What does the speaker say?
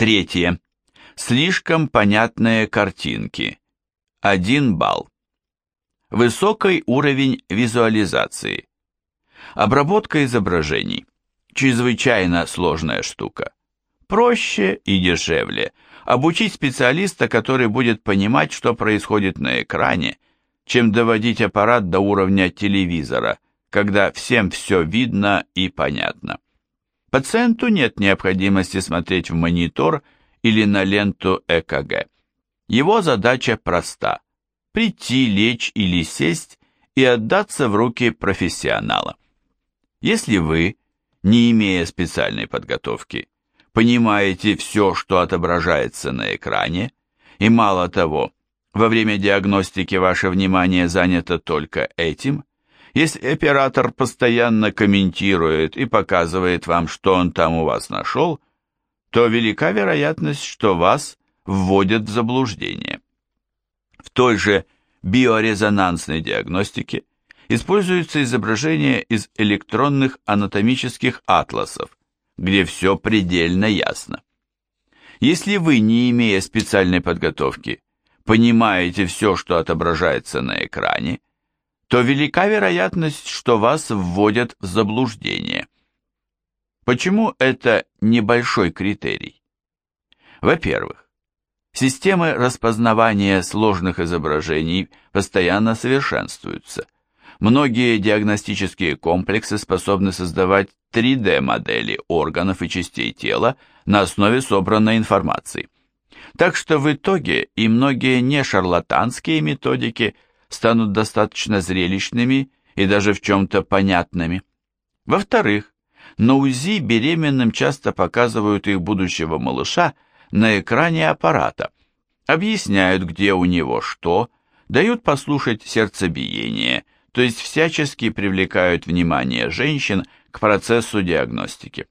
Третье. Слишком понятные картинки. 1 балл. Высокий уровень визуализации. Обработка изображений. Чрезвычайно сложная штука. Проще и дешевле обучить специалиста, который будет понимать, что происходит на экране, чем доводить аппарат до уровня телевизора, когда всем все видно и понятно. Пациенту нет необходимости смотреть в монитор или на ленту ЭКГ. Его задача проста – прийти, лечь или сесть и отдаться в руки профессионала. Если вы, не имея специальной подготовки, понимаете все, что отображается на экране, и мало того, во время диагностики ваше внимание занято только этим, если оператор постоянно комментирует и показывает вам, что он там у вас нашел, то велика вероятность, что вас вводят в заблуждение. В той же биорезонансной диагностике используется изображение из электронных анатомических атласов, где все предельно ясно. Если вы, не имея специальной подготовки, понимаете все, что отображается на экране, то велика вероятность, что вас вводят в заблуждение. Почему это небольшой критерий? Во-первых, системы распознавания сложных изображений постоянно совершенствуются – Многие диагностические комплексы способны создавать 3D-модели органов и частей тела на основе собранной информации. Так что в итоге и многие не шарлатанские методики станут достаточно зрелищными и даже в чем-то понятными. Во-вторых, на УЗИ беременным часто показывают их будущего малыша на экране аппарата, объясняют, где у него что, дают послушать сердцебиение – то есть всячески привлекают внимание женщин к процессу диагностики.